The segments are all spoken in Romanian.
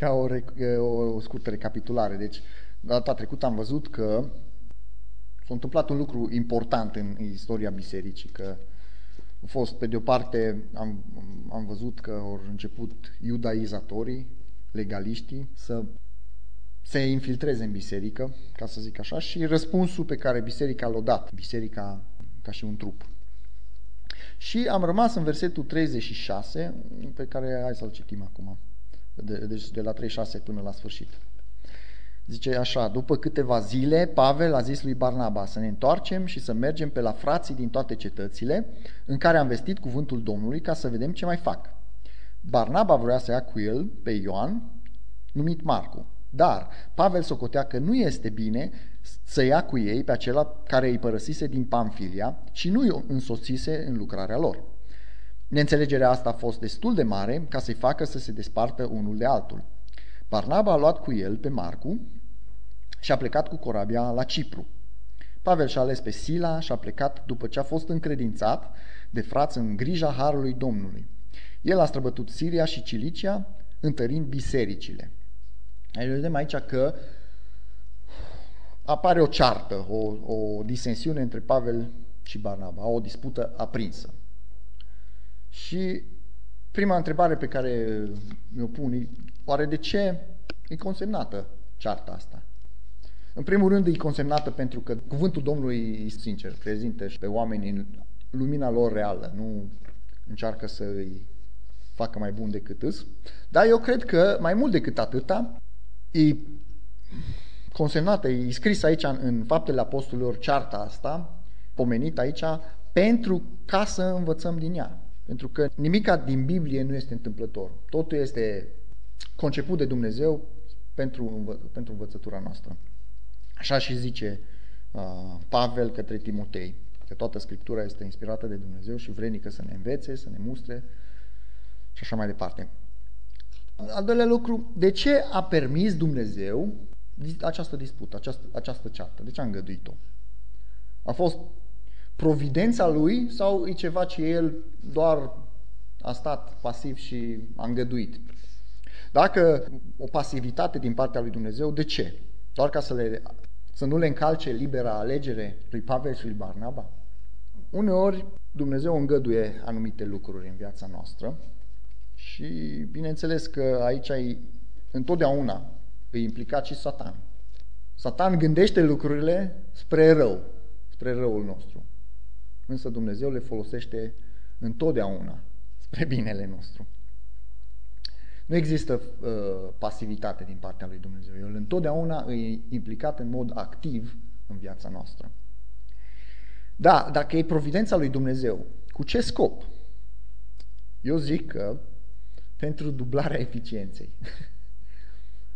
ca o, o scurtă recapitulare. Deci, data trecută am văzut că s-a întâmplat un lucru important în istoria bisericii, că a fost, pe de o parte, am, am văzut că au început iudaizatorii, legaliștii, să se infiltreze în biserică, ca să zic așa, și răspunsul pe care biserica l-a dat, biserica ca și un trup. Și am rămas în versetul 36, pe care hai să-l citim acum, deci de la 36 până la sfârșit. Zice așa, după câteva zile, Pavel a zis lui Barnaba să ne întoarcem și să mergem pe la frații din toate cetățile în care am vestit cuvântul Domnului ca să vedem ce mai fac. Barnaba vrea să ia cu el pe Ioan, numit Marcu. Dar Pavel socotea că nu este bine să ia cu ei pe acela care îi părăsise din Pamfilia și nu îi însoțise în lucrarea lor. Neînțelegerea asta a fost destul de mare ca să-i facă să se despartă unul de altul. Barnaba a luat cu el pe Marcu și a plecat cu corabia la Cipru. Pavel și-a ales pe Sila și a plecat după ce a fost încredințat de frați în grija Harului Domnului. El a străbătut Siria și Cilicia, întărind bisericile. Aici vedem aici că apare o ceartă, o, o disensiune între Pavel și Barnaba, o dispută aprinsă. Și prima întrebare pe care mi-o pun e, oare de ce e consemnată cearta asta? În primul rând e consemnată pentru că cuvântul Domnului, sincer, prezintă și pe oameni în lumina lor reală, nu încearcă să îi facă mai bun decât îs. Dar eu cred că mai mult decât atâta, e consemnată, e scris aici în, în Faptele Apostolilor cearta asta, pomenit aici, pentru ca să învățăm din ea. Pentru că nimica din Biblie nu este întâmplător. Totul este conceput de Dumnezeu pentru, pentru învățătura noastră. Așa și zice uh, Pavel către Timotei, că toată Scriptura este inspirată de Dumnezeu și vrenică să ne învețe, să ne mustre și așa mai departe. Al doilea lucru, de ce a permis Dumnezeu această dispută, această, această ceartă? De ce a îngăduit-o? A fost providența lui sau e ceva ce el doar a stat pasiv și a îngăduit? Dacă o pasivitate din partea lui Dumnezeu, de ce? Doar ca să, le, să nu le încalce libera alegere lui Pavel și lui Barnaba? Uneori Dumnezeu îngăduie anumite lucruri în viața noastră și bineînțeles că aici e întotdeauna e implicat și Satan. Satan gândește lucrurile spre rău, spre răul nostru. Însă Dumnezeu le folosește întotdeauna spre binele nostru. Nu există uh, pasivitate din partea lui Dumnezeu. El întotdeauna e implicat în mod activ în viața noastră. Da, dacă e providența lui Dumnezeu, cu ce scop? Eu zic că pentru dublarea eficienței.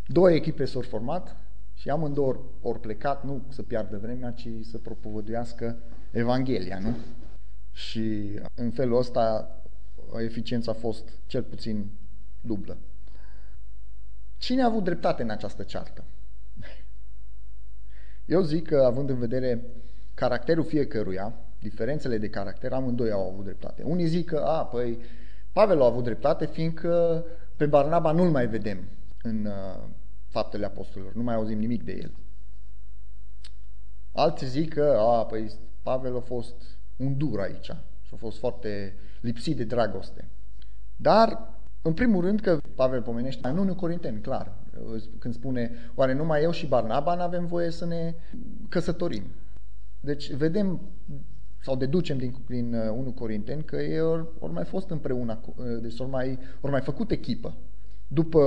Două echipe s-au format și amândouă ori plecat, nu să piardă vremea, ci să propovăduiască Evanghelia, nu? Și în felul ăsta eficiența a fost cel puțin dublă. Cine a avut dreptate în această ceartă? Eu zic că, având în vedere caracterul fiecăruia, diferențele de caracter, amândoi au avut dreptate. Unii zic că, a, păi, Pavel a avut dreptate, fiindcă pe Barnaba nu-l mai vedem în uh, faptele apostolilor, nu mai auzim nimic de el. Alții zic că, a, păi, Pavel a fost un dur aici și a fost foarte lipsit de dragoste. Dar, în primul rând, că Pavel pomenește în 1 Corinteni, clar, când spune, oare numai eu și Barnaba n-avem voie să ne căsătorim. Deci vedem sau deducem din, din 1 uh, Corinteni că ei ori, ori mai fost împreună, uh, deci ori mai, ori mai făcut echipă după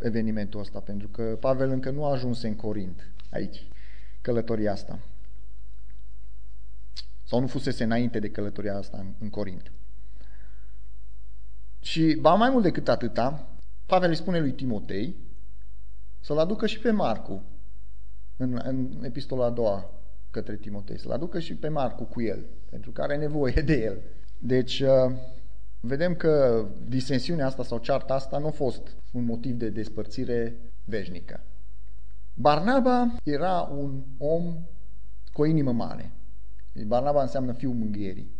evenimentul ăsta, pentru că Pavel încă nu a ajuns în Corint, aici, călătoria asta. Sau nu fusese înainte de călătoria asta în, în Corint. Și, ba mai mult decât atâta, Pavel îi spune lui Timotei să-l aducă și pe Marcu în, în epistola a doua către Timotei, să-l aducă și pe Marcu cu el, pentru că are nevoie de el. Deci, uh, vedem că disensiunea asta sau cearta asta nu a fost un motiv de despărțire veșnică. Barnaba era un om cu o inimă mare. Barnaba înseamnă fiul mânghierii.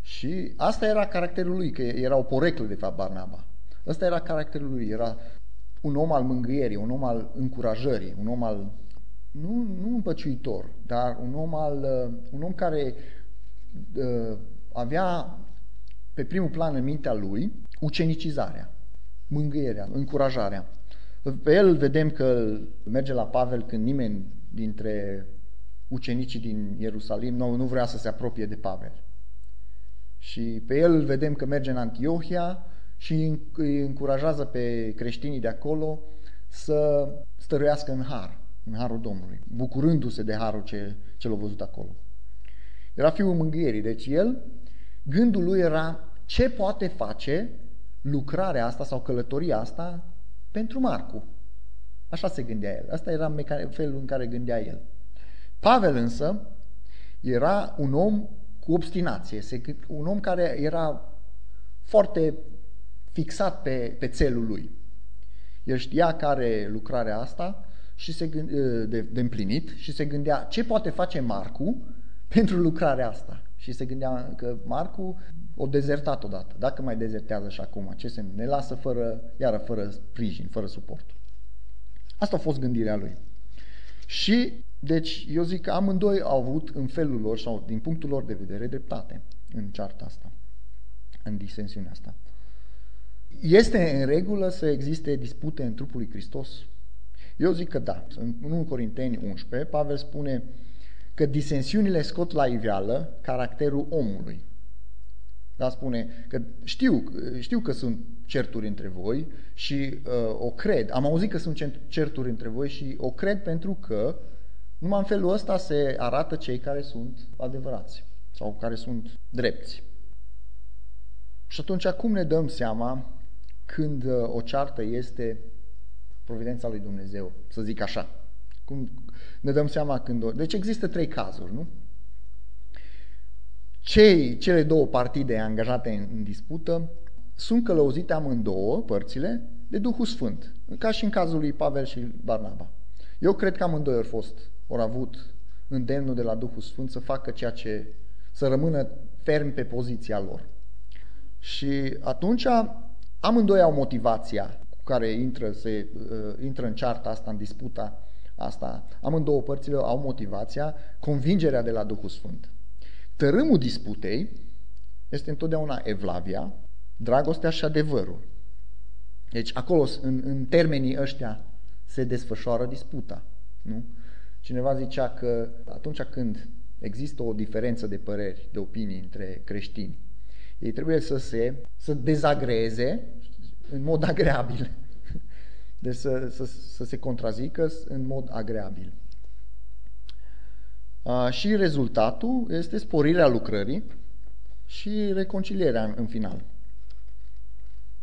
Și asta era caracterul lui, că era o poreclă de fapt Barnaba. Ăsta era caracterul lui, era un om al mângâierii, un om al încurajării, un om al nu, nu împăciuitor, dar un om, al, uh, un om care uh, avea pe primul plan în mintea lui ucenicizarea, mângâierea, încurajarea. Pe el vedem că merge la Pavel când nimeni dintre ucenicii din Ierusalim nu, nu vrea să se apropie de Pavel. Și pe el vedem că merge în Antiohia și îi încurajează pe creștinii de acolo să stăruiască în har, în harul Domnului, bucurându-se de harul ce, ce l-a văzut acolo. Era fiul mângâierii, deci el, gândul lui era ce poate face lucrarea asta sau călătoria asta pentru Marcu. Așa se gândea el. Asta era felul în care gândea el. Pavel însă era un om cu obstinație, un om care era foarte fixat pe, pe țelul lui. El știa care lucrarea asta și se gând, de, de împlinit și se gândea ce poate face Marcu pentru lucrarea asta. Și se gândea că Marcu o dezertat odată. Dacă mai dezertează și acum, ce se ne lasă fără, iară fără sprijin, fără suport. Asta a fost gândirea lui. Și, deci, eu zic că amândoi au avut în felul lor sau din punctul lor de vedere dreptate în cearta asta, în disensiunea asta. Este în regulă să existe dispute în trupul lui Hristos? Eu zic că da. În 1 Corinteni 11, Pavel spune că disensiunile scot la iveală caracterul omului. Da, spune că știu, știu că sunt certuri între voi și uh, o cred. Am auzit că sunt certuri între voi și o cred pentru că numai în felul ăsta se arată cei care sunt adevărați sau care sunt drepți. Și atunci cum ne dăm seama când uh, o ceartă este providența lui Dumnezeu, să zic așa? Cum ne dăm seama când o... Deci există trei cazuri, nu? Cei, cele două partide angajate în, în dispută sunt călăuzite amândouă, părțile, de Duhul Sfânt, ca și în cazul lui Pavel și Barnaba. Eu cred că amândoi au fost, au avut îndemnul de la Duhul Sfânt să facă ceea ce, să rămână ferm pe poziția lor. Și atunci amândoi au motivația cu care intră, se, uh, intră în cearta asta, în disputa asta. Amândouă părțile au motivația, convingerea de la Duhul Sfânt. Tărâmul disputei este întotdeauna evlavia, dragostea și adevărul. Deci acolo, în, în termenii ăștia, se desfășoară disputa. Nu? Cineva zicea că atunci când există o diferență de păreri, de opinii între creștini, ei trebuie să se să dezagreze în mod agreabil. Deci să, să, să se contrazică în mod agreabil. A, și rezultatul este sporirea lucrării și reconcilierea în, în final.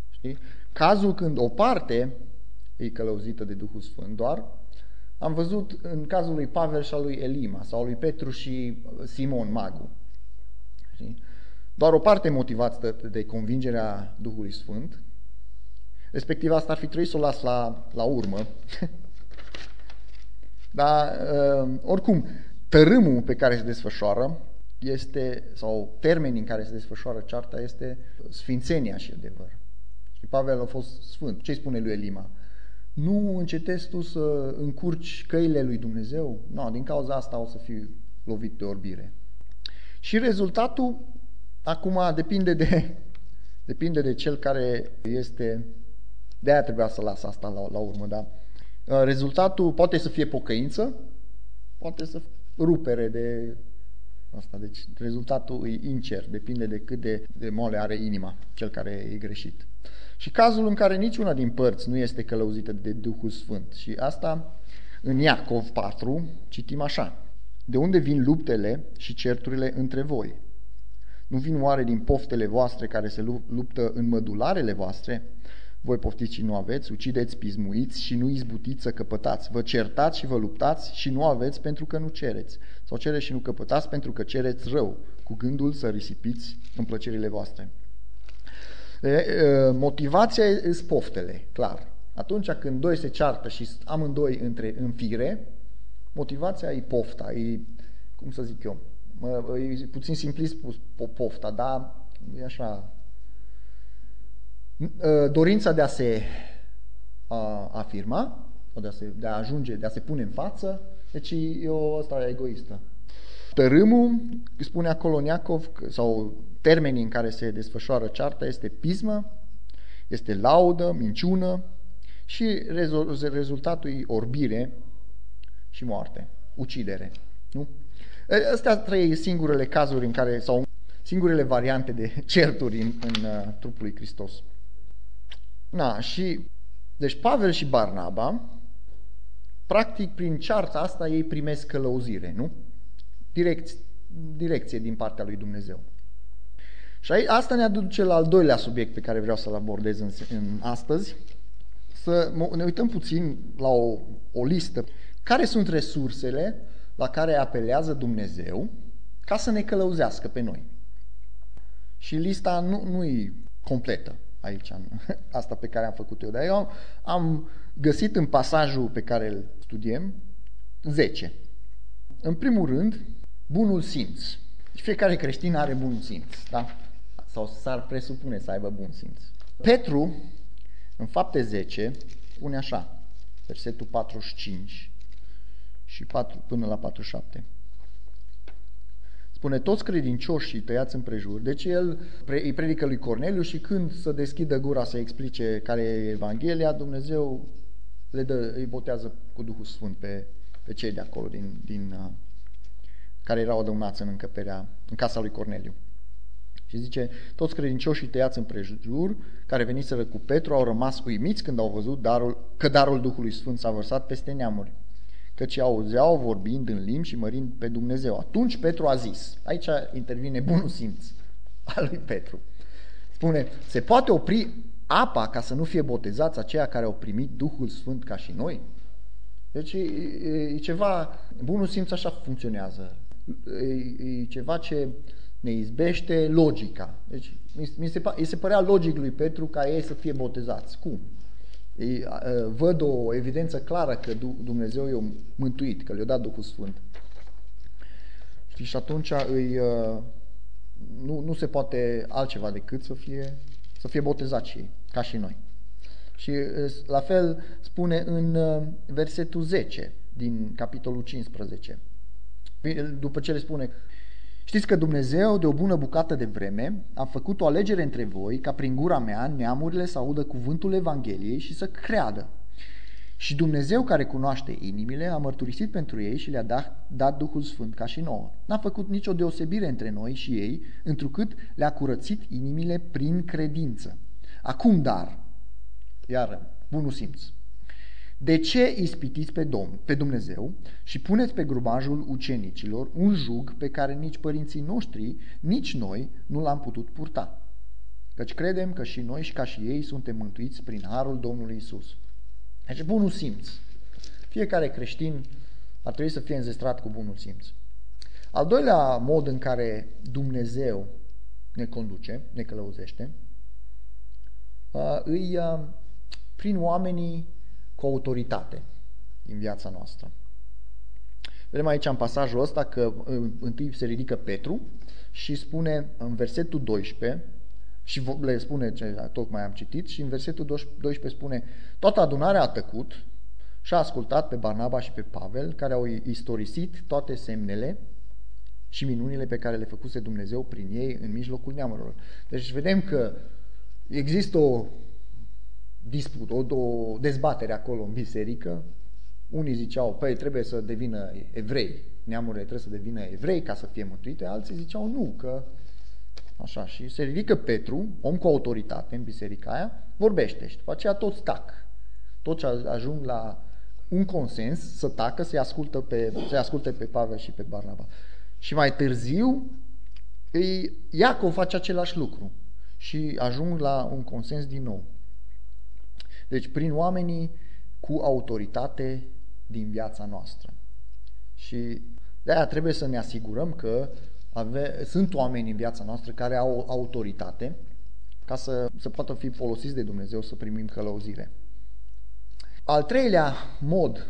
Știi? Cazul când o parte e călăuzită de Duhul Sfânt doar, am văzut în cazul lui Pavel și al lui Elima sau lui Petru și Simon Magu. Știi? Doar o parte motivată de convingerea Duhului Sfânt, respectiv asta ar fi trebuit să o las la, la urmă. Dar, uh, oricum, tărâmul pe care se desfășoară este, sau termenii în care se desfășoară cearta este sfințenia și adevăr. Și Pavel a fost sfânt. Ce spune lui Elima? Nu încetezi tu să încurci căile lui Dumnezeu? Nu, no, din cauza asta o să fiu lovit de orbire. Și rezultatul acum depinde de, depinde de cel care este... De aia trebuia să las asta la, la urmă, da? Rezultatul poate să fie pocăință, poate să rupere de asta. Deci rezultatul e incer, depinde de cât de, de mole are inima cel care e greșit. Și cazul în care niciuna din părți nu este călăuzită de Duhul Sfânt. Și asta în Iacov 4 citim așa. De unde vin luptele și certurile între voi? Nu vin oare din poftele voastre care se luptă în mădularele voastre? Voi poftiți și nu aveți, ucideți, pismuiți și nu izbutiți să căpătați. Vă certați și vă luptați și nu aveți pentru că nu cereți. Sau cereți și nu căpătați pentru că cereți rău, cu gândul să risipiți în plăcerile voastre. Motivația e poftele, clar. Atunci când doi se ceartă și amândoi între, în fire, motivația e pofta, e, cum să zic eu, e puțin simplist spus pofta, dar e așa, dorința de a se a afirma, de a, se, de a ajunge, de a se pune în față, deci e o asta egoistă. Tărâmul, spune acolo Niacov, sau termenii în care se desfășoară cearta, este pismă, este laudă, minciună și rezultatul e orbire și moarte, ucidere. Nu? Astea trei singurele cazuri în care, sau singurele variante de certuri în, în uh, trupul lui Hristos. Na, și, deci Pavel și Barnaba, practic prin cearta asta ei primesc călăuzire, nu? Direct, direcție din partea lui Dumnezeu. Și asta ne aduce la al doilea subiect pe care vreau să-l abordez în, în astăzi, să ne uităm puțin la o, o listă. Care sunt resursele la care apelează Dumnezeu ca să ne călăuzească pe noi? Și lista nu, nu e completă aici, în asta pe care am făcut eu, dar eu am, am găsit în pasajul pe care îl studiem 10. În primul rând, bunul simț. Fiecare creștin are bun simț, da? Sau s-ar presupune să aibă bun simț. Petru, în fapte 10, spune așa, versetul 45 și 4, până la 47. Spune, toți credincioșii tăiați împrejur. Deci el îi predică lui Corneliu și când să deschidă gura să explice care e Evanghelia, Dumnezeu le dă, îi botează cu Duhul Sfânt pe, pe cei de acolo, din, din, uh, care erau adăunați în încăperea, în casa lui Corneliu. Și zice, toți credincioșii tăiați împrejur, care veniseră cu Petru, au rămas uimiți când au văzut darul, că darul Duhului Sfânt s-a vărsat peste neamuri căci auzeau vorbind în limbi și mărind pe Dumnezeu. Atunci Petru a zis, aici intervine bunul simț al lui Petru. Spune, se poate opri apa ca să nu fie botezați aceia care au primit Duhul Sfânt ca și noi? Deci e, e ceva, bunul simț așa funcționează. E, e ceva ce ne izbește logica. Deci mi se, mi se părea logic lui Petru ca ei să fie botezați. Cum? văd o evidență clară că Dumnezeu i-a mântuit, că le-a dat Duhul Sfânt. Și atunci îi, nu, nu se poate altceva decât să fie, să fie botezat și ei, ca și noi. Și la fel spune în versetul 10 din capitolul 15. După ce le spune Știți că Dumnezeu, de o bună bucată de vreme, a făcut o alegere între voi, ca prin gura mea neamurile să audă cuvântul Evangheliei și să creadă. Și Dumnezeu care cunoaște inimile a mărturisit pentru ei și le-a dat, dat Duhul Sfânt ca și nouă. N-a făcut nicio deosebire între noi și ei, întrucât le-a curățit inimile prin credință. Acum dar, iar bunul simț, de ce ispitiți pe, Domn, pe Dumnezeu și puneți pe grubajul ucenicilor un jug pe care nici părinții noștri, nici noi nu l-am putut purta? Căci credem că și noi și ca și ei suntem mântuiți prin harul Domnului Isus. Deci bunul simț. Fiecare creștin ar trebui să fie înzestrat cu bunul simț. Al doilea mod în care Dumnezeu ne conduce, ne călăuzește, uh, îi uh, prin oamenii cu autoritate în viața noastră. Vedem aici în pasajul ăsta că întâi se ridică Petru și spune în versetul 12 și le spune ce tocmai am citit și în versetul 12 spune toată adunarea a tăcut și a ascultat pe Barnaba și pe Pavel care au istorisit toate semnele și minunile pe care le făcuse Dumnezeu prin ei în mijlocul neamurilor. Deci vedem că există o disput, o, o dezbatere acolo în biserică. Unii ziceau, păi trebuie să devină evrei, neamurile trebuie să devină evrei ca să fie mântuite, alții ziceau nu, că așa. Și se ridică Petru, om cu autoritate în biserica aia, vorbește și după aceea toți tac. Toți ajung la un consens să tacă, să-i ascultă pe, să asculte pe Pavel și pe Barnaba. Și mai târziu, Iacov face același lucru și ajung la un consens din nou. Deci prin oamenii cu autoritate din viața noastră. Și de aia trebuie să ne asigurăm că ave, sunt oameni în viața noastră care au autoritate ca să, să poată fi folosiți de Dumnezeu să primim călăuzire. Al treilea mod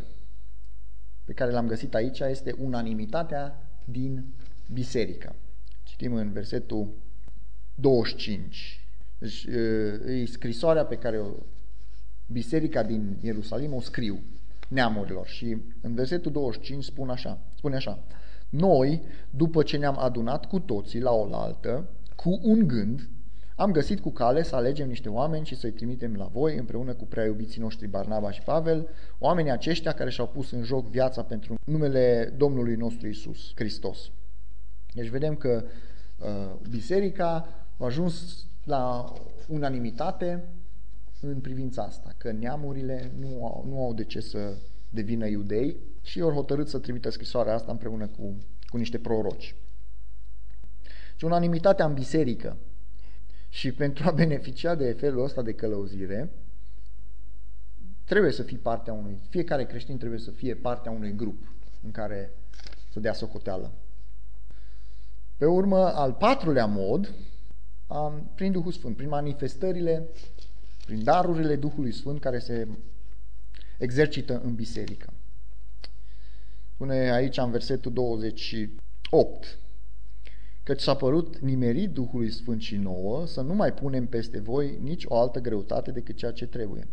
pe care l-am găsit aici este unanimitatea din biserică. Citim în versetul 25. Deci, e scrisoarea pe care o biserica din Ierusalim o scriu neamurilor și în versetul 25 spun așa, spune așa, noi, după ce ne-am adunat cu toții la oaltă, cu un gând, am găsit cu cale să alegem niște oameni și să-i trimitem la voi împreună cu prea iubiții noștri Barnaba și Pavel, oamenii aceștia care și-au pus în joc viața pentru numele Domnului nostru Isus Hristos. Deci vedem că uh, biserica a ajuns la unanimitate în privința asta, că neamurile nu au, nu au de ce să devină iudei și au hotărât să trimită scrisoarea asta împreună cu, cu niște proroci. Și unanimitatea în biserică și pentru a beneficia de felul ăsta de călăuzire, trebuie să fii partea unui, fiecare creștin trebuie să fie partea unui grup în care să dea socoteală. Pe urmă, al patrulea mod, am, prin Duhul Sfânt, prin manifestările, prin darurile Duhului Sfânt care se exercită în biserică. Spune aici în versetul 28, căci s-a părut nimerit Duhului Sfânt și nouă să nu mai punem peste voi nici o altă greutate decât ceea ce trebuie.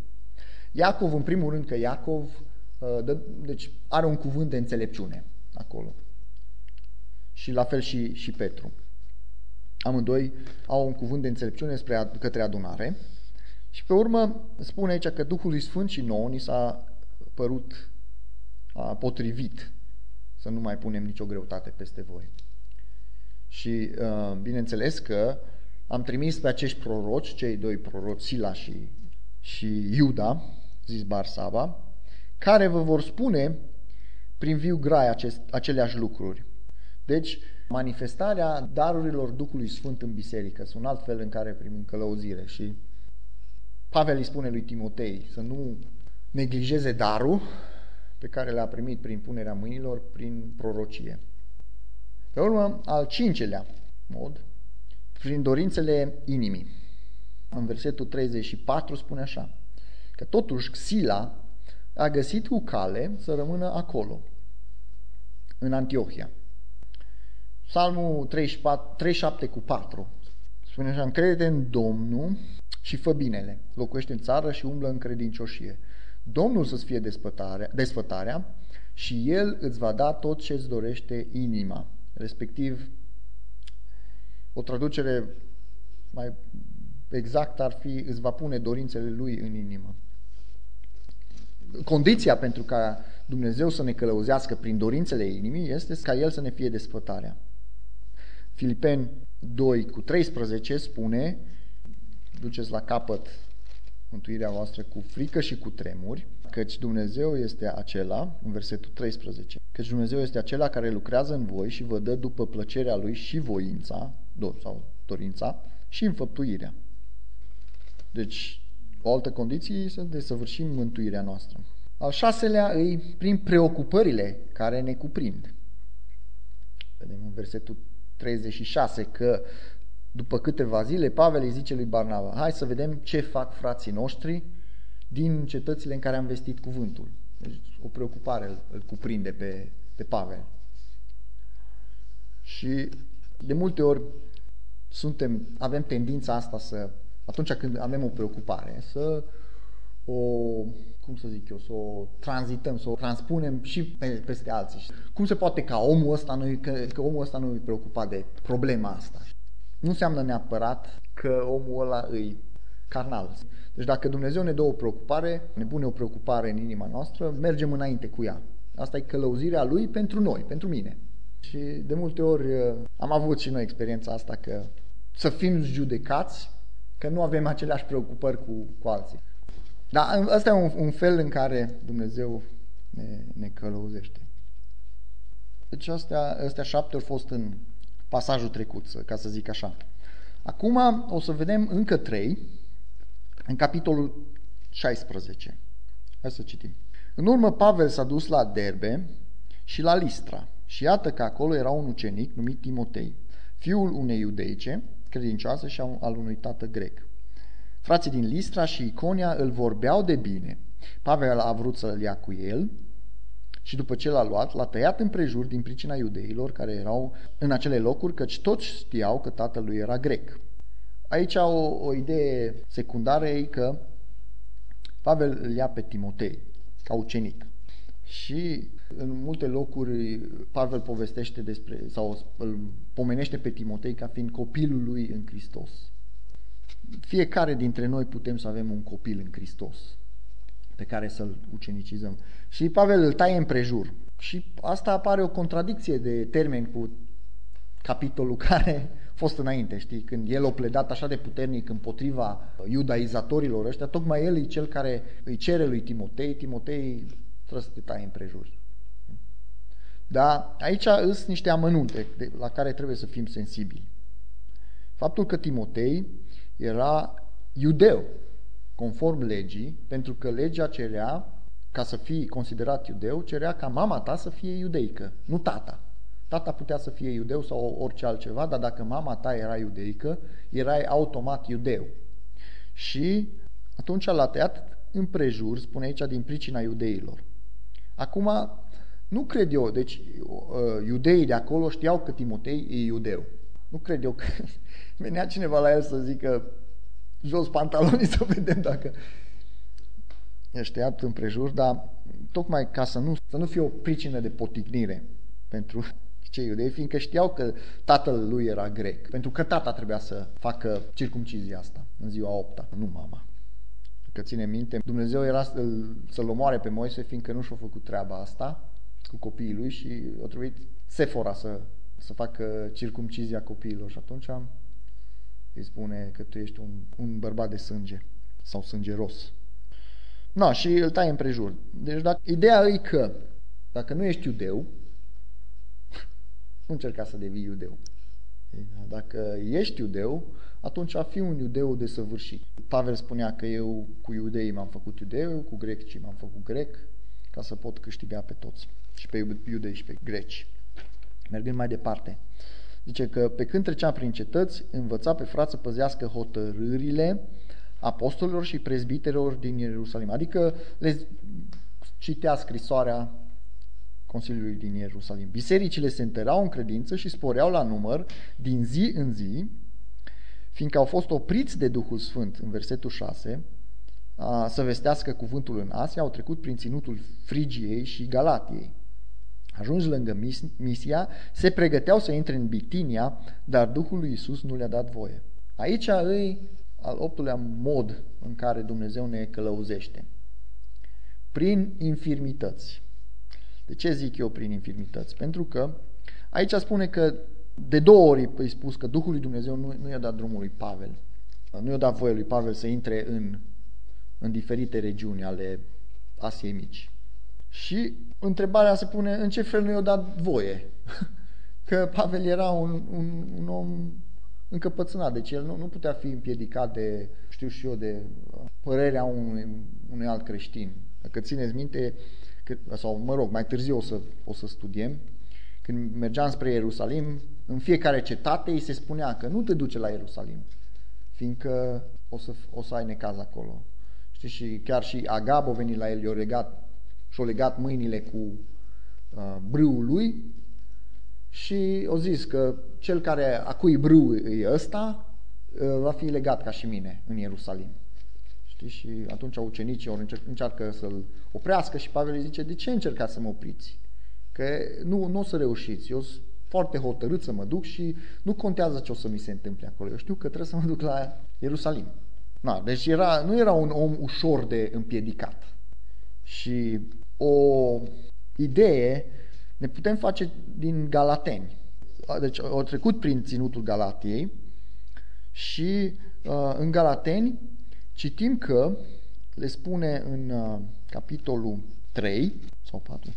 Iacov, în primul rând că Iacov uh, deci are un cuvânt de înțelepciune acolo. Și la fel și, și Petru. Amândoi au un cuvânt de înțelepciune spre, către adunare. Și pe urmă spune aici că Duhul Sfânt și nouă ni s-a părut a potrivit să nu mai punem nicio greutate peste voi. Și uh, bineînțeles că am trimis pe acești proroci, cei doi proroci, Sila și, și Iuda, zis Barsaba, care vă vor spune prin viu grai acest, aceleași lucruri. Deci, manifestarea darurilor Duhului Sfânt în biserică sunt un alt fel în care primim călăuzire și Pavel îi spune lui Timotei să nu neglijeze darul pe care le-a primit prin punerea mâinilor, prin prorocie. Pe urmă, al cincelea mod, prin dorințele inimii. În versetul 34 spune așa, că totuși Xila a găsit cu cale să rămână acolo, în Antiohia. Psalmul 34, 37 cu 4 spune așa, încrede în Domnul și fă binele, locuiește în țară și umblă în credincioșie. Domnul să-ți fie desfătarea, desfătarea și El îți va da tot ce îți dorește inima. Respectiv, o traducere mai exact ar fi, îți va pune dorințele Lui în inimă. Condiția pentru ca Dumnezeu să ne călăuzească prin dorințele inimii este ca El să ne fie desfătarea. Filipeni 2 cu 13 spune, duceți la capăt mântuirea voastră cu frică și cu tremuri, căci Dumnezeu este acela, în versetul 13, căci Dumnezeu este acela care lucrează în voi și vă dă după plăcerea Lui și voința, sau dorința, și înfăptuirea. Deci, o altă condiție este să desăvârșim mântuirea noastră. Al șaselea îi prin preocupările care ne cuprind. Vedem în versetul 36 că după câteva zile, Pavel îi zice lui Barnaba, hai să vedem ce fac frații noștri din cetățile în care am vestit cuvântul. Deci o preocupare îl, îl cuprinde pe, pe Pavel. Și de multe ori suntem, avem tendința asta să, atunci când avem o preocupare, să o, cum să zic eu, să o tranzităm, să o transpunem și pe, peste alții. Cum se poate ca omul ăsta nu, că, că omul ăsta nu e preocupat de problema asta? nu înseamnă neapărat că omul ăla îi carnal. Deci dacă Dumnezeu ne dă o preocupare, ne pune o preocupare în inima noastră, mergem înainte cu ea. Asta e călăuzirea Lui pentru noi, pentru mine. Și de multe ori uh, am avut și noi experiența asta că să fim judecați, că nu avem aceleași preocupări cu, cu alții. Dar ăsta e un, un fel în care Dumnezeu ne, ne călăuzește. Deci astea, astea șapte au fost în pasajul trecut, ca să zic așa. Acum o să vedem încă trei în capitolul 16. Hai să citim. În urmă Pavel s-a dus la Derbe și la Listra și iată că acolo era un ucenic numit Timotei, fiul unei iudeice, credincioase și al unui tată grec. Frații din Listra și Iconia îl vorbeau de bine. Pavel a vrut să-l ia cu el și după ce l-a luat, l-a tăiat împrejur din pricina iudeilor care erau în acele locuri, căci toți știau că tatălui era grec. Aici o, o idee secundară e că Pavel îl ia pe Timotei ca ucenic. Și în multe locuri Pavel povestește despre sau îl pomenește pe Timotei ca fiind copilul lui în Hristos. Fiecare dintre noi putem să avem un copil în Hristos pe care să-l ucenicizăm. Și Pavel îl taie împrejur. Și asta apare o contradicție de termeni cu capitolul care a fost înainte, știi? Când el a pledat așa de puternic împotriva iudaizatorilor ăștia, tocmai el e cel care îi cere lui Timotei, Timotei trebuie să te taie împrejur. Dar aici sunt niște amănunte la care trebuie să fim sensibili. Faptul că Timotei era iudeu, conform legii, pentru că legea cerea, ca să fii considerat iudeu, cerea ca mama ta să fie iudeică, nu tata. Tata putea să fie iudeu sau orice altceva, dar dacă mama ta era iudeică, erai automat iudeu. Și atunci l-a tăiat împrejur, spune aici, din pricina iudeilor. Acum, nu cred eu, deci uh, iudeii de acolo știau că Timotei e iudeu. Nu cred eu că venea cineva la el să zică jos pantalonii să vedem dacă ești tăiat împrejur, dar tocmai ca să nu, să nu fie o pricină de potignire pentru cei iudei, fiindcă știau că tatăl lui era grec, pentru că tata trebuia să facă circumcizia asta în ziua 8 nu mama. Că ține minte, Dumnezeu era să-l omoare pe Moise, fiindcă nu și-a făcut treaba asta cu copiii lui și a trebuit Sefora să, să facă circumcizia copiilor și atunci îi spune că tu ești un, un bărbat de sânge sau sângeros. Na, și îl taie împrejur. Deci dacă, ideea e că dacă nu ești iudeu, nu încerca să devii iudeu. Dacă ești iudeu, atunci a fi un iudeu de săvârșit. Pavel spunea că eu cu iudeii m-am făcut iudeu, cu grecii m-am făcut grec, ca să pot câștiga pe toți, și pe iudei și pe greci. Mergând mai departe, zice că pe când trecea prin cetăți, învăța pe frață să păzească hotărârile apostolilor și prezbiterilor din Ierusalim. Adică le citea scrisoarea Consiliului din Ierusalim. Bisericile se întărau în credință și sporeau la număr din zi în zi, fiindcă au fost opriți de Duhul Sfânt, în versetul 6, a, să vestească cuvântul în Asia, au trecut prin ținutul Frigiei și Galatiei. Ajuns lângă misia, se pregăteau să intre în Bitinia, dar Duhul lui Isus nu le-a dat voie. Aici îi al optulea mod în care Dumnezeu ne călăuzește. Prin infirmități. De ce zic eu prin infirmități? Pentru că aici spune că de două ori îi spus că Duhul lui Dumnezeu nu, nu i-a dat drumul lui Pavel. Nu i-a dat voie lui Pavel să intre în, în diferite regiuni ale Asiei Mici. Și întrebarea se pune în ce fel nu i-a dat voie. Că Pavel era un, un, un om încăpățânat, deci el nu, nu putea fi împiedicat de, știu și eu, de părerea unui, unui alt creștin. Dacă țineți minte, sau mă rog, mai târziu o să, o să studiem, când mergeam spre Ierusalim, în fiecare cetate îi se spunea că nu te duce la Ierusalim, fiindcă o să, o să ai necaz acolo. Știi, și chiar și Agab a venit la el, i-a legat, și-a legat mâinile cu uh, brâul lui și o zis că cel care a cui brâu e ăsta, uh, va fi legat ca și mine în Ierusalim. Știi? Și atunci ucenicii ori încearcă să-l oprească și Pavel îi zice, de ce încercați să mă opriți? Că nu, nu o să reușiți, eu sunt foarte hotărât să mă duc și nu contează ce o să mi se întâmple acolo. Eu știu că trebuie să mă duc la Ierusalim. Na, deci era, nu era un om ușor de împiedicat. Și o idee ne putem face din Galateni. Deci au trecut prin ținutul Galatiei și uh, în Galateni citim că le spune în uh, capitolul 3 sau 4,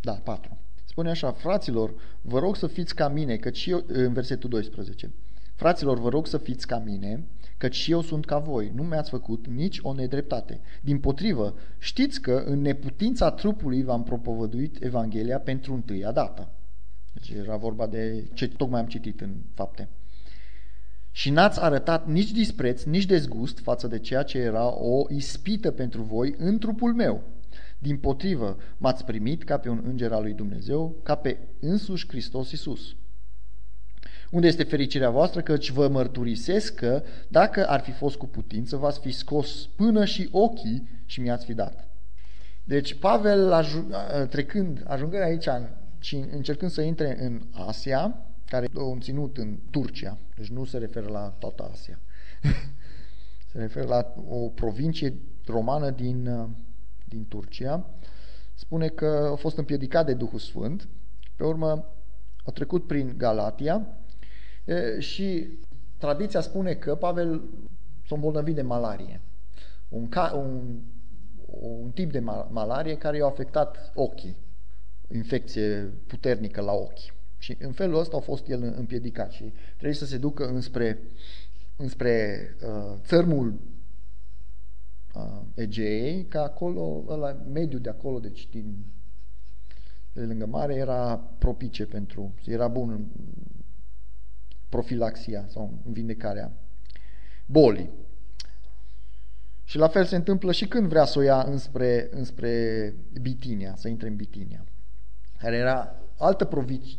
da, 4. Spune așa, fraților, vă rog să fiți ca mine, căci și eu, în versetul 12, fraților, vă rog să fiți ca mine, căci și eu sunt ca voi, nu mi-ați făcut nici o nedreptate. Din potrivă, știți că în neputința trupului v-am propovăduit Evanghelia pentru întâia dată. Deci era vorba de ce tocmai am citit în fapte. Și n-ați arătat nici dispreț, nici dezgust față de ceea ce era o ispită pentru voi în trupul meu. Din potrivă, m-ați primit ca pe un înger al lui Dumnezeu, ca pe însuși Hristos Iisus. Unde este fericirea voastră? Căci vă mărturisesc că, dacă ar fi fost cu putință, v-ați fi scos până și ochii și mi-ați fi dat. Deci Pavel, trecând, ajungând aici și încercând să intre în Asia, care e un ținut în Turcia, deci nu se referă la toată Asia, se referă la o provincie romană din, din Turcia, spune că a fost împiedicat de Duhul Sfânt, pe urmă a trecut prin Galatia și tradiția spune că Pavel s-a îmbolnăvit de malarie. Un, ca, un, un tip de malarie care i-a afectat ochii, infecție puternică la ochi. Și în felul ăsta a fost el împiedicat și trebuie să se ducă înspre, înspre uh, țărmul uh, Egeei, ca acolo, la mediul de acolo, deci din de lângă mare, era propice pentru, era bun în profilaxia sau în vindecarea bolii. Și la fel se întâmplă și când vrea să o ia înspre, înspre Bitinia, să intre în Bitinia, care era altă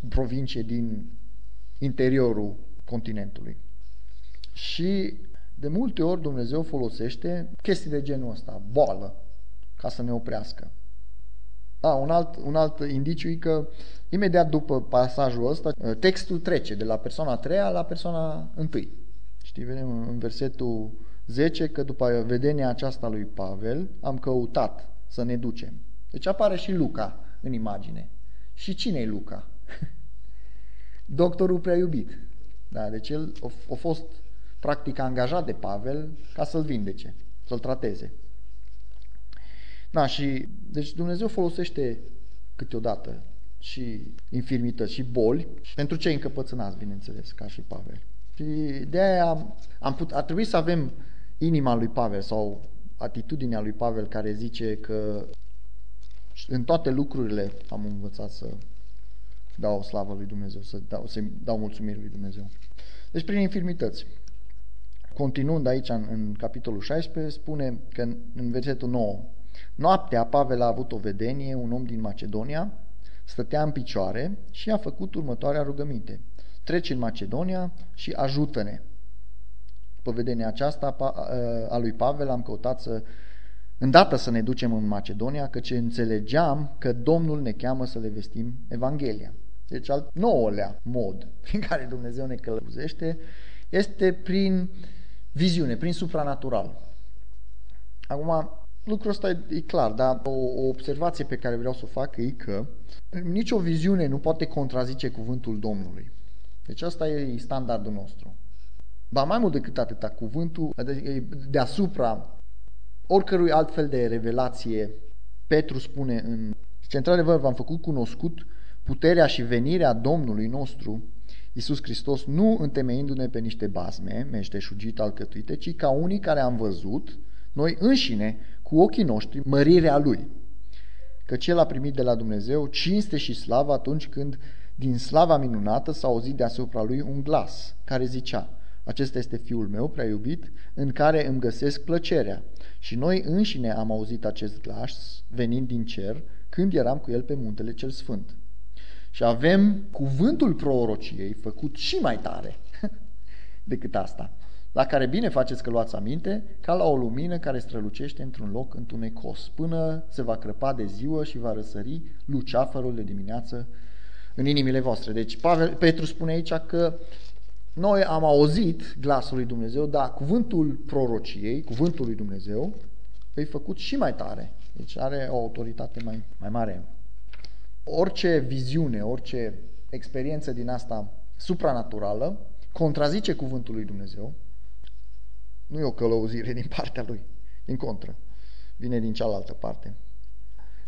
provincie din interiorul continentului. Și de multe ori Dumnezeu folosește chestii de genul ăsta, boală, ca să ne oprească. Da, un alt, un alt indiciu e că imediat după pasajul ăsta, textul trece de la persoana a treia la persoana întâi. Știi, vedem în versetul 10 că după vedenia aceasta lui Pavel am căutat să ne ducem. Deci apare și Luca în imagine. Și cine e Luca? Doctorul prea iubit. Da, deci el a, a fost practic angajat de Pavel ca să-l vindece, să-l trateze. Da, și deci Dumnezeu folosește câteodată și infirmități și boli pentru cei încăpățânați, bineînțeles, ca și Pavel. Și de aia am put, ar trebui să avem inima lui Pavel sau atitudinea lui Pavel care zice că în toate lucrurile am învățat să dau slavă lui Dumnezeu, să dau, să dau mulțumire lui Dumnezeu. Deci prin infirmități. Continuând aici în, în capitolul 16, spune că în, în versetul 9, Noaptea Pavel a avut o vedenie, un om din Macedonia, stătea în picioare și a făcut următoarea rugăminte. Treci în Macedonia și ajută-ne. După vedenia aceasta a lui Pavel am căutat să îndată să ne ducem în Macedonia, căci înțelegeam că Domnul ne cheamă să le vestim Evanghelia. Deci al nouălea mod prin care Dumnezeu ne călăuzește este prin viziune, prin supranatural. Acum, lucrul ăsta e, e clar, dar o, o observație pe care vreau să o fac e că nicio viziune nu poate contrazice cuvântul Domnului. Deci asta e standardul nostru. Ba mai mult decât atâta, cuvântul deasupra oricărui altfel de revelație, Petru spune în ce într-adevăr v-am făcut cunoscut puterea și venirea Domnului nostru, Iisus Hristos, nu întemeindu-ne pe niște basme, meșteșugit alcătuite, ci ca unii care am văzut, noi înșine, cu ochii noștri, mărirea Lui. Căci El a primit de la Dumnezeu cinste și slavă atunci când din slava minunată s-a auzit deasupra Lui un glas care zicea, acesta este Fiul meu prea iubit, în care îmi găsesc plăcerea. Și noi înșine am auzit acest glas venind din cer când eram cu el pe muntele cel sfânt. Și avem cuvântul prorociei făcut și mai tare decât asta, la care bine faceți că luați aminte, ca la o lumină care strălucește într-un loc întunecos, până se va crăpa de ziua și va răsări luceafărul de dimineață în inimile voastre. Deci Pavel, Petru spune aici că noi am auzit glasul lui Dumnezeu, dar cuvântul prorociei, cuvântul lui Dumnezeu, e făcut și mai tare. Deci are o autoritate mai, mai mare. Orice viziune, orice experiență din asta supranaturală contrazice cuvântul lui Dumnezeu. Nu e o călăuzire din partea lui, din contră. Vine din cealaltă parte.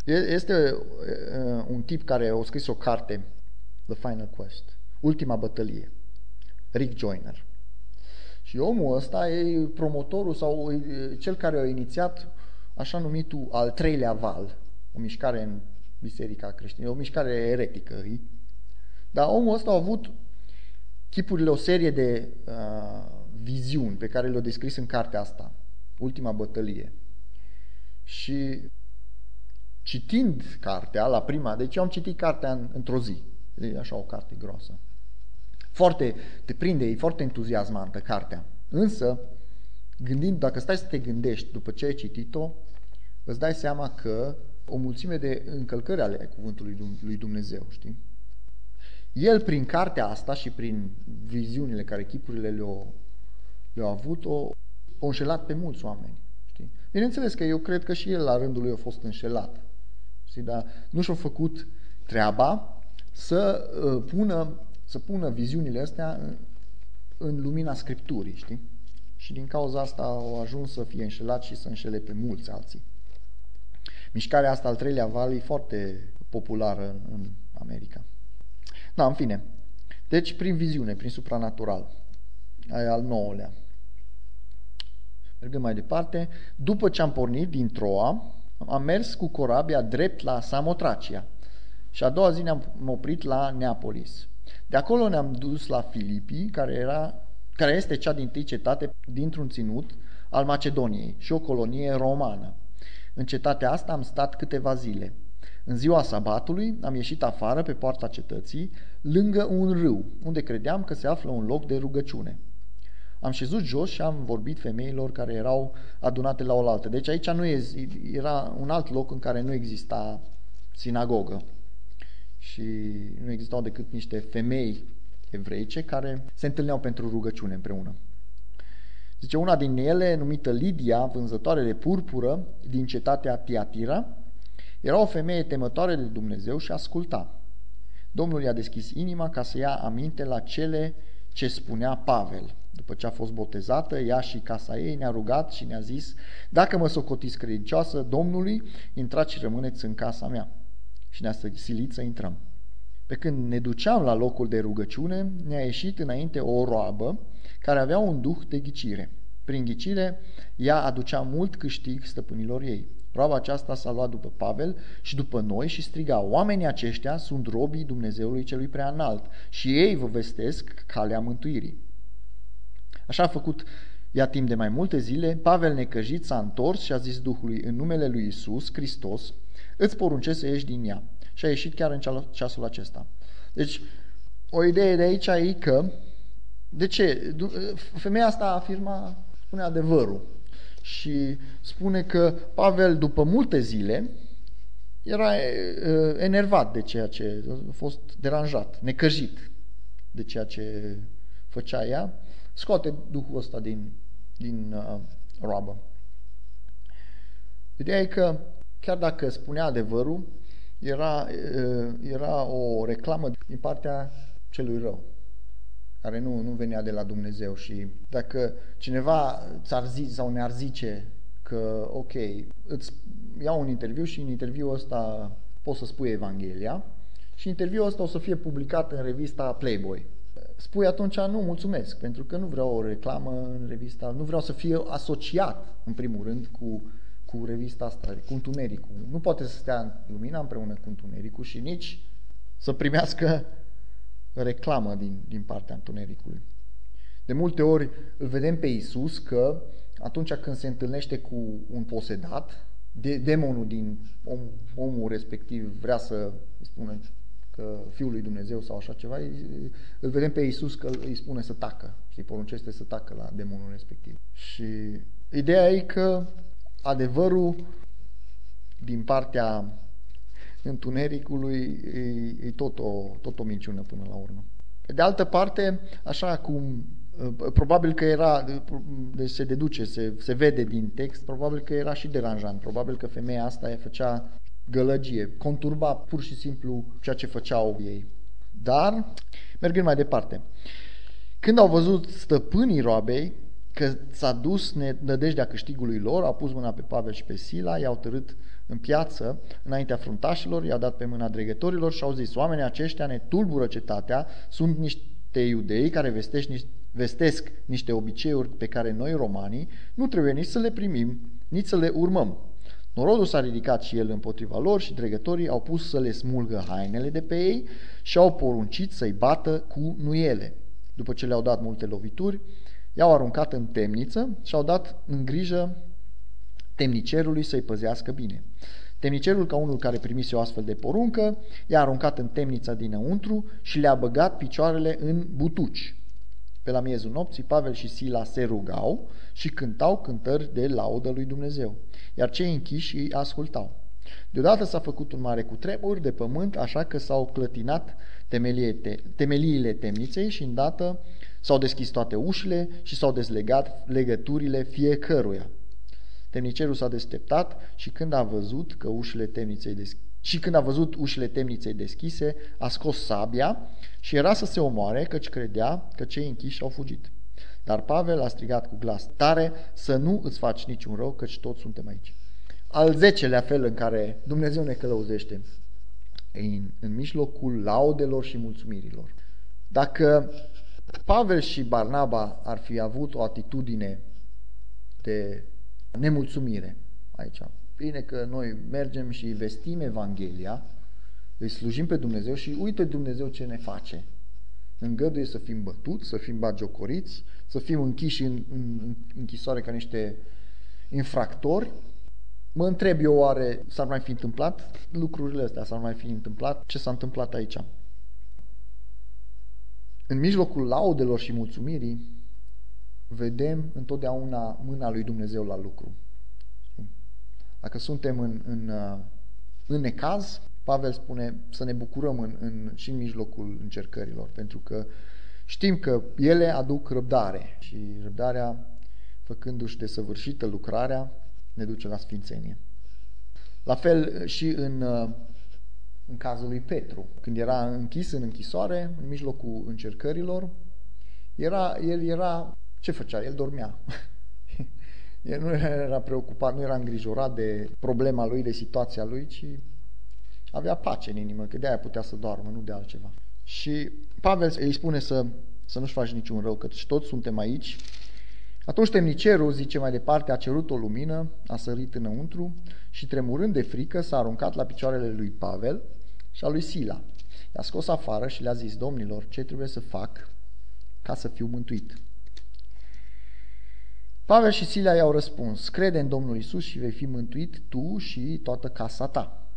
Este un tip care a scris o carte, The Final Quest, Ultima bătălie. Rick Joyner. Și omul ăsta e promotorul sau e cel care a inițiat așa numitul al treilea val, o mișcare în biserica creștină, o mișcare eretică. Dar omul ăsta a avut chipurile, o serie de uh, viziuni pe care le-a descris în cartea asta, Ultima bătălie. Și citind cartea la prima, deci eu am citit cartea în, într-o zi, e așa o carte groasă. Foarte, te prinde, e foarte entuziasmantă cartea. Însă, gândind, dacă stai să te gândești după ce ai citit-o, îți dai seama că o mulțime de încălcări ale cuvântului lui Dumnezeu, știi? El, prin cartea asta și prin viziunile care chipurile le-au, le avut, o, o înșelat pe mulți oameni. Știi? Bineînțeles că eu cred că și el la rândul lui a fost înșelat. Știi? Dar nu și-a făcut treaba să uh, pună, să pună viziunile astea în, în lumina Scripturii. Știi? Și din cauza asta au ajuns să fie înșelat și să înșele pe mulți alții. Mișcarea asta al treilea val e foarte populară în, în America. Da, în fine. Deci, prin viziune, prin supranatural. Aia al nouălea. Mergând mai departe, după ce am pornit din Troa, am mers cu corabia drept la Samotracia și a doua zi ne-am oprit la Neapolis. De acolo ne-am dus la Filipii, care, era, care este cea din tâi cetate dintr-un ținut al Macedoniei și o colonie romană. În cetatea asta am stat câteva zile. În ziua sabatului am ieșit afară pe poarta cetății, lângă un râu, unde credeam că se află un loc de rugăciune. Am șezut jos și am vorbit femeilor care erau adunate la oaltă. Deci aici nu era un alt loc în care nu exista sinagogă și nu existau decât niște femei evreice care se întâlneau pentru rugăciune împreună. Zice, una din ele, numită Lidia, vânzătoare de purpură din cetatea Tiatira, era o femeie temătoare de Dumnezeu și asculta. Domnul i-a deschis inima ca să ia aminte la cele ce spunea Pavel. După ce a fost botezată, ea și casa ei ne-a rugat și ne-a zis, dacă mă socotiți credincioasă Domnului, intrați și rămâneți în casa mea. Și ne-a silit să intrăm. Pe când ne duceam la locul de rugăciune, ne-a ieșit înainte o roabă care avea un duh de ghicire. Prin ghicire, ea aducea mult câștig stăpânilor ei. Roaba aceasta s-a luat după Pavel și după noi și striga, oamenii aceștia sunt robii Dumnezeului celui prea înalt și ei vă vestesc calea mântuirii. Așa a făcut ea timp de mai multe zile, Pavel necăjit s-a întors și a zis Duhului, în numele lui Isus Hristos, îți poruncesc să ieși din ea. Și a ieșit chiar în ceasul acesta. Deci, o idee de aici e că, de ce? Femeia asta afirma, spune adevărul și spune că Pavel, după multe zile, era enervat de ceea ce a fost deranjat, necăjit de ceea ce făcea ea, scoate Duhul ăsta din, din uh, roabă. Ideea e că chiar dacă spunea adevărul, era, uh, era o reclamă din partea celui rău care nu, nu venea de la Dumnezeu și dacă cineva ți-ar zice sau ne-ar zice că, ok, îți iau un interviu și în interviul ăsta poți să spui Evanghelia și interviul ăsta o să fie publicat în revista Playboy. Spui atunci, nu, mulțumesc, pentru că nu vreau o reclamă în revista, nu vreau să fie asociat, în primul rând, cu, cu revista asta, cu întunericul. Nu poate să stea în lumina împreună cu întunericul și nici să primească reclamă din, din partea întunericului. De multe ori îl vedem pe Isus că atunci când se întâlnește cu un posedat, de, demonul din om, omul respectiv vrea să îi spune că Fiul lui Dumnezeu sau așa ceva, îl vedem pe Isus că îi spune să tacă și îi poruncește să tacă la demonul respectiv. Și ideea e că adevărul din partea întunericului e, e tot, o, tot o minciună până la urmă. De altă parte, așa cum ă, probabil că era, deci se deduce, se, se vede din text, probabil că era și deranjant, probabil că femeia asta făcea gălăgie, conturba pur și simplu ceea ce făceau ei. Dar, mergând mai departe, când au văzut stăpânii roabei că s-a dus nădejdea câștigului lor, au pus mâna pe Pavel și pe Sila, i-au tărât în piață, înaintea fruntașilor, i-a dat pe mâna dregătorilor și au zis, oamenii aceștia ne tulbură cetatea, sunt niște iudei care vestești, vestesc niște obiceiuri pe care noi romanii nu trebuie nici să le primim, nici să le urmăm. Norodul s-a ridicat și el împotriva lor și dregătorii au pus să le smulgă hainele de pe ei și au poruncit să-i bată cu nuiele. După ce le-au dat multe lovituri, i-au aruncat în temniță și au dat în grijă temnicerului să-i păzească bine. Temnicerul, ca unul care primise o astfel de poruncă, i-a aruncat în temnița dinăuntru și le-a băgat picioarele în butuci. Pe la miezul nopții, Pavel și Sila se rugau și cântau cântări de laudă lui Dumnezeu, iar cei închiși îi ascultau. Deodată s-a făcut un mare cutremur de pământ, așa că s-au clătinat temeliile temniței și îndată s-au deschis toate ușile și s-au dezlegat legăturile fiecăruia. Temnicerul s-a desteptat și când a văzut că ușile temniței deschise, și când a văzut ușile temniței deschise, a scos sabia și era să se omoare, căci credea că cei închiși au fugit. Dar Pavel a strigat cu glas tare să nu îți faci niciun rău, căci toți suntem aici. Al zecelea fel în care Dumnezeu ne călăuzește în, în mijlocul laudelor și mulțumirilor. Dacă Pavel și Barnaba ar fi avut o atitudine de nemulțumire aici, bine că noi mergem și vestim Evanghelia, îi slujim pe Dumnezeu și uite Dumnezeu ce ne face. Îngăduie să fim bătuți, să fim bagiocoriți, să fim închiși în, în, în închisoare ca niște infractori. Mă întreb eu oare s-ar mai fi întâmplat lucrurile astea, s-ar mai fi întâmplat ce s-a întâmplat aici. În mijlocul laudelor și mulțumirii vedem întotdeauna mâna lui Dumnezeu la lucru. Dacă suntem în, în, uh, în necaz, Pavel spune să ne bucurăm în, în, și în mijlocul încercărilor, pentru că știm că ele aduc răbdare și răbdarea, făcându-și desăvârșită lucrarea, ne duce la sfințenie. La fel și în, uh, în cazul lui Petru, când era închis în închisoare, în mijlocul încercărilor, era, el era, ce făcea? El dormea. El nu era preocupat, nu era îngrijorat de problema lui, de situația lui, ci avea pace în inimă, că de-aia putea să doarmă, nu de altceva. Și Pavel îi spune să, să nu-și faci niciun rău, că toți suntem aici. Atunci temnicerul, zice mai departe, a cerut o lumină, a sărit înăuntru și tremurând de frică s-a aruncat la picioarele lui Pavel și a lui Sila. I-a scos afară și le-a zis, domnilor, ce trebuie să fac ca să fiu mântuit? Pavel și Sila i-au răspuns, crede în Domnul Isus și vei fi mântuit tu și toată casa ta.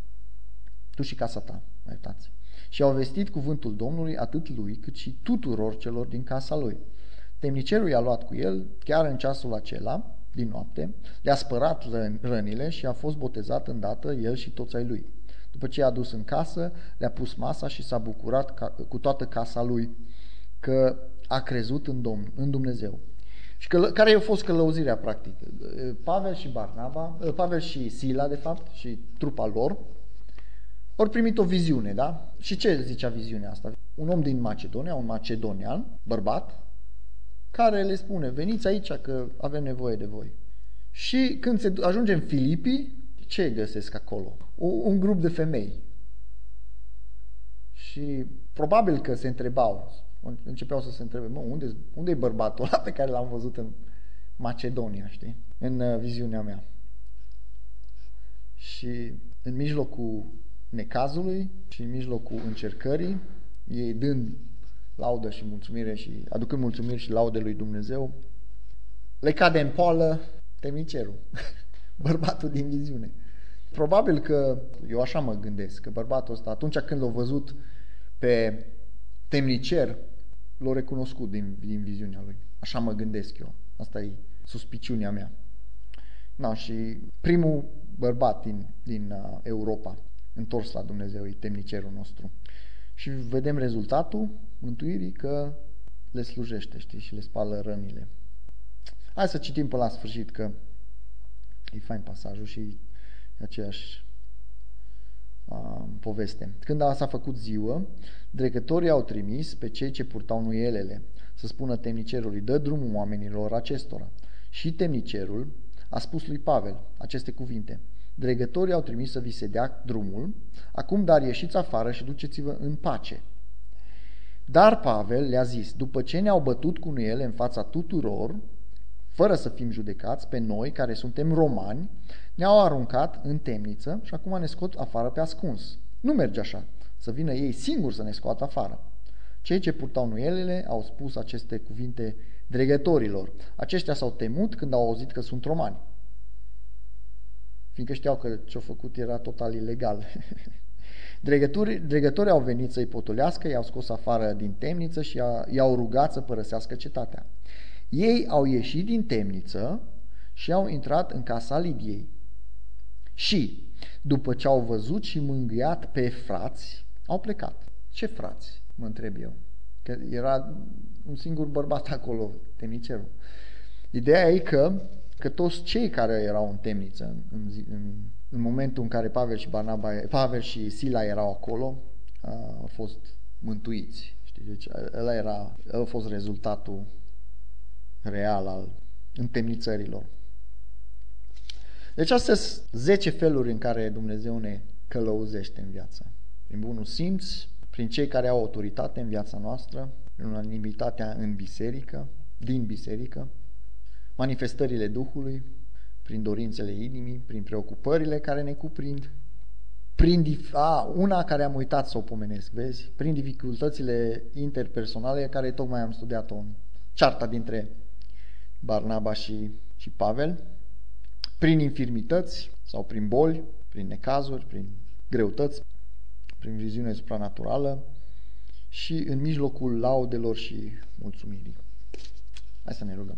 Tu și casa ta, mai iertați. Și au vestit cuvântul Domnului atât lui cât și tuturor celor din casa lui. Temnicerul i-a luat cu el chiar în ceasul acela, din noapte, le-a spărat rănile și a fost botezat îndată el și toți ai lui. După ce i-a dus în casă, le-a pus masa și s-a bucurat ca, cu toată casa lui că a crezut în, Domn, în Dumnezeu. Și că, care a fost călăuzirea practică? Pavel și Barnaba, ă, Pavel și Sila, de fapt, și trupa lor, au primit o viziune, da? Și ce zicea viziunea asta? Un om din Macedonia, un macedonian, bărbat, care le spune, veniți aici că avem nevoie de voi. Și când se ajunge în Filipii, ce găsesc acolo? O, un grup de femei. Și probabil că se întrebau, începeau să se întrebe, mă, unde, unde e bărbatul ăla pe care l-am văzut în Macedonia, știi? În uh, viziunea mea. Și în mijlocul necazului și în mijlocul încercării, ei dând laudă și mulțumire și aducând mulțumiri și laude lui Dumnezeu, le cade în poală temnicerul, bărbatul din viziune. Probabil că, eu așa mă gândesc, că bărbatul ăsta, atunci când l-a văzut pe temnicer, l-a recunoscut din, din viziunea lui. Așa mă gândesc eu. Asta e suspiciunea mea. Na, și primul bărbat din, din uh, Europa întors la Dumnezeu e temnicerul nostru. Și vedem rezultatul mântuirii că le slujește, știi, și le spală rănile. Hai să citim pe la sfârșit că e fain pasajul și e aceeași uh, poveste. Când a s-a făcut ziua, dregătorii au trimis pe cei ce purtau nuielele să spună temnicerului, dă drumul oamenilor acestora. Și temnicerul a spus lui Pavel aceste cuvinte, dregătorii au trimis să vi se dea drumul, acum dar ieșiți afară și duceți-vă în pace. Dar Pavel le-a zis, după ce ne-au bătut cu nuiele în fața tuturor, fără să fim judecați, pe noi care suntem romani, ne-au aruncat în temniță și acum ne scot afară pe ascuns. Nu merge așa, să vină ei singuri să ne scoată afară. Cei ce purtau nuielele au spus aceste cuvinte dregătorilor. Aceștia s-au temut când au auzit că sunt romani. Fiindcă știau că ce-au făcut era total ilegal. Dregătorii, dregătorii au venit să-i potolească, i-au scos afară din temniță și i-au rugat să părăsească cetatea. Ei au ieșit din temniță și au intrat în casa Lidiei. Și, după ce au văzut și mângâiat pe frați, au plecat. Ce frați? Mă întreb eu. Că era un singur bărbat acolo, temnicerul. Ideea e că, că toți cei care erau în temniță în, în, în, în momentul în care Pavel și, Barnaba, Pavel și Sila erau acolo, au fost mântuiți. Știi? Deci ăla era, ăla a fost rezultatul real al întemnițărilor. Deci astea sunt 10 feluri în care Dumnezeu ne călăuzește în viață. Prin bunul simț, prin cei care au autoritate în viața noastră, prin unanimitatea în biserică, din biserică, manifestările Duhului, prin dorințele inimii, prin preocupările care ne cuprind, prin a, una care am uitat să o pomenesc, vezi? Prin dificultățile interpersonale care tocmai am studiat-o în cearta dintre Barnaba și, și Pavel, prin infirmități sau prin boli, prin necazuri, prin greutăți, prin viziune supranaturală și în mijlocul laudelor și mulțumirii. Hai să ne rugăm.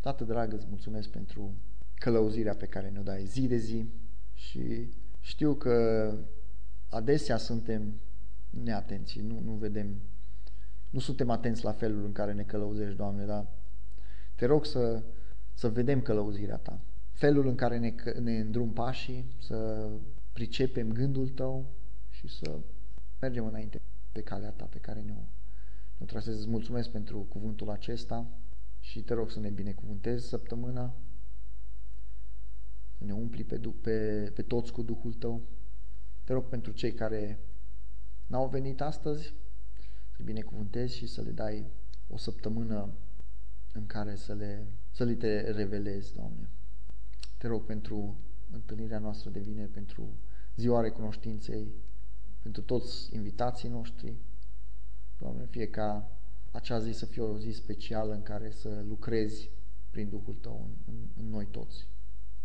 Tată dragă, îți mulțumesc pentru călăuzirea pe care ne-o dai zi de zi și știu că adesea suntem neatenți, nu, nu vedem, nu suntem atenți la felul în care ne călăuzești, Doamne, dar te rog să, să vedem călăuzirea Ta, felul în care ne, ne îndrum pașii, să pricepem gândul Tău și să mergem înainte pe calea Ta pe care ne-o, ne trasezi. Îți mulțumesc pentru cuvântul acesta și te rog să ne binecuvântezi săptămâna, să ne umpli pe, pe, pe toți cu Duhul Tău. Te rog pentru cei care n-au venit astăzi, să binecuvântezi și să le dai o săptămână în care să le, să le te revelezi, Doamne. Te rog pentru întâlnirea noastră de vineri, pentru ziua recunoștinței, pentru toți invitații noștri. Doamne, fie ca acea zi să fie o zi specială în care să lucrezi prin Duhul Tău în, în, în noi toți,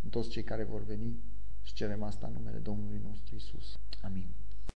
în toți cei care vor veni și cerem asta în numele Domnului nostru Isus. Amin.